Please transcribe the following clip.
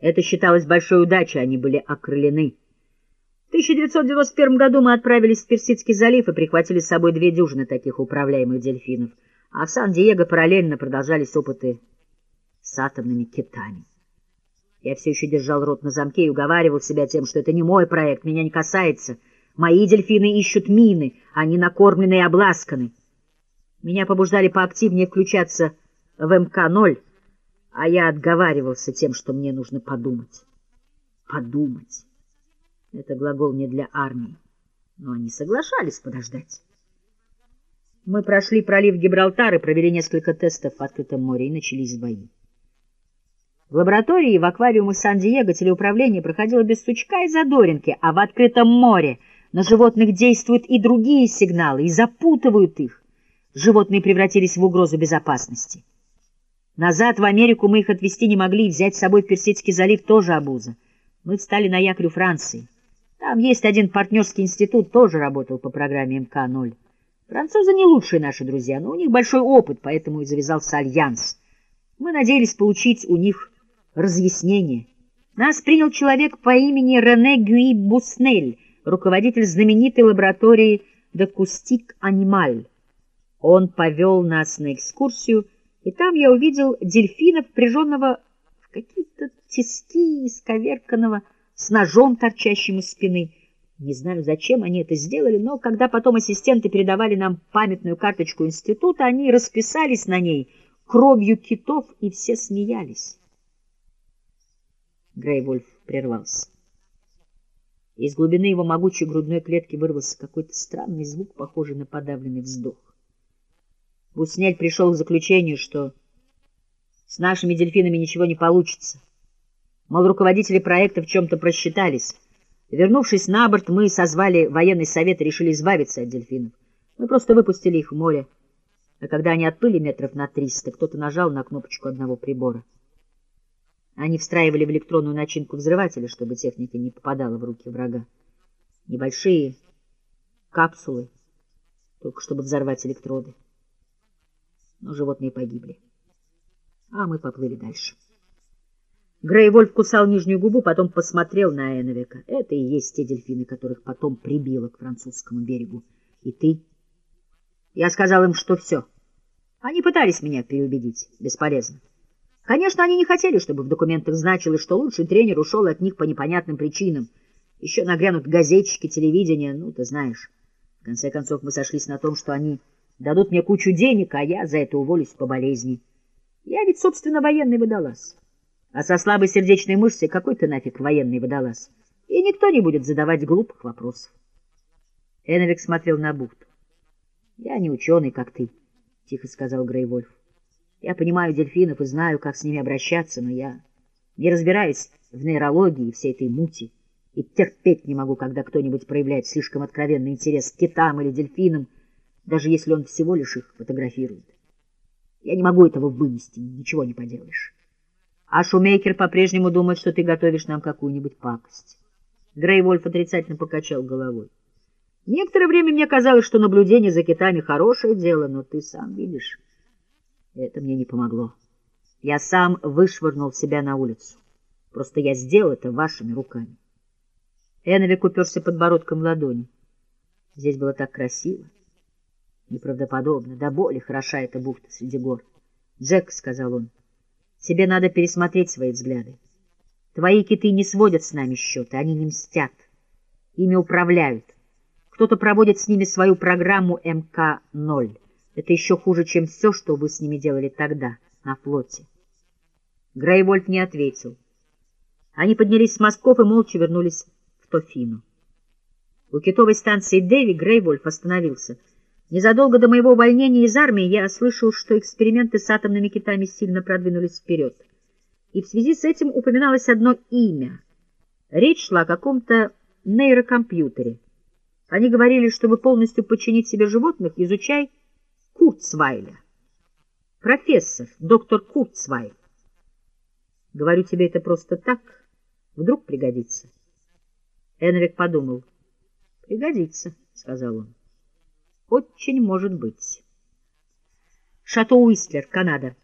Это считалось большой удачей, они были окрылены. В 1991 году мы отправились в Персидский залив и прихватили с собой две дюжины таких управляемых дельфинов, а в Сан-Диего параллельно продолжались опыты с атомными китами. Я все еще держал рот на замке и уговаривал себя тем, что это не мой проект, меня не касается. Мои дельфины ищут мины, они накормлены и обласканы. Меня побуждали поактивнее включаться в МК-0, а я отговаривался тем, что мне нужно подумать. Подумать. Это глагол не для армии. Но они соглашались подождать. Мы прошли пролив Гибралтар и провели несколько тестов в открытом море, и начались бои. В лаборатории и в аквариумах Сан-Диего телеуправление проходило без сучка и задоринки, а в открытом море на животных действуют и другие сигналы, и запутывают их. Животные превратились в угрозу безопасности. Назад в Америку мы их отвезти не могли, взять с собой в Персидский залив тоже обуза. Мы встали на якорь Франции. Там есть один партнерский институт, тоже работал по программе МК-0. Французы не лучшие наши друзья, но у них большой опыт, поэтому и завязался альянс. Мы надеялись получить у них разъяснение. Нас принял человек по имени Рене Гюи Буснель, руководитель знаменитой лаборатории «Декустик Анималь». Он повел нас на экскурсию, и там я увидел дельфина, впряженного в какие-то тиски исковерканного, с ножом, торчащим из спины. Не знаю, зачем они это сделали, но когда потом ассистенты передавали нам памятную карточку института, они расписались на ней кровью китов, и все смеялись. Грейвольф прервался. Из глубины его могучей грудной клетки вырвался какой-то странный звук, похожий на подавленный вздох. Буснель пришел к заключению, что с нашими дельфинами ничего не получится. Мол, руководители проекта в чем-то просчитались. Вернувшись на борт, мы созвали военный совет и решили избавиться от дельфинов. Мы просто выпустили их в море. А когда они отплыли метров на триста, кто-то нажал на кнопочку одного прибора. Они встраивали в электронную начинку взрывателя, чтобы техника не попадала в руки врага. Небольшие капсулы, только чтобы взорвать электроды но животные погибли. А мы поплыли дальше. Грейвольф кусал нижнюю губу, потом посмотрел на Эновика. Это и есть те дельфины, которых потом прибило к французскому берегу. И ты? Я сказал им, что все. Они пытались меня переубедить. Бесполезно. Конечно, они не хотели, чтобы в документах значилось, что лучший тренер ушел от них по непонятным причинам. Еще нагрянут газетчики, телевидение, ну, ты знаешь. В конце концов, мы сошлись на том, что они Дадут мне кучу денег, а я за это уволюсь по болезни. Я ведь, собственно, военный водолаз. А со слабой сердечной мышцей какой ты нафиг военный водолаз? И никто не будет задавать глупых вопросов. Эновик смотрел на бухту. — Я не ученый, как ты, — тихо сказал Грейвольф. — Я понимаю дельфинов и знаю, как с ними обращаться, но я не разбираюсь в нейрологии и всей этой мути, и терпеть не могу, когда кто-нибудь проявляет слишком откровенный интерес к китам или дельфинам, даже если он всего лишь их фотографирует. Я не могу этого вынести, ничего не поделаешь. А Шумейкер по-прежнему думает, что ты готовишь нам какую-нибудь пакость. Грейвольф отрицательно покачал головой. Некоторое время мне казалось, что наблюдение за китами — хорошее дело, но ты сам видишь, это мне не помогло. Я сам вышвырнул себя на улицу. Просто я сделал это вашими руками. Эновик уперся подбородком в ладони. Здесь было так красиво. Неправдоподобно, да боли хороша эта бухта среди гор. Джек, — сказал он, — тебе надо пересмотреть свои взгляды. Твои киты не сводят с нами счеты, они не мстят. Ими управляют. Кто-то проводит с ними свою программу МК-0. Это еще хуже, чем все, что вы с ними делали тогда, на флоте. Грейвольф не ответил. Они поднялись с мостков и молча вернулись в Тофину. У китовой станции Дэви Грейвольф остановился — Незадолго до моего увольнения из армии я слышал, что эксперименты с атомными китами сильно продвинулись вперед. И в связи с этим упоминалось одно имя. Речь шла о каком-то нейрокомпьютере. Они говорили, чтобы полностью подчинить себе животных, изучай Курцвайля. Профессор, доктор Курцвайль. Говорю тебе это просто так, вдруг пригодится. Энрик подумал. Пригодится, сказал он. Очень может быть. Шато Уистлер, Канада.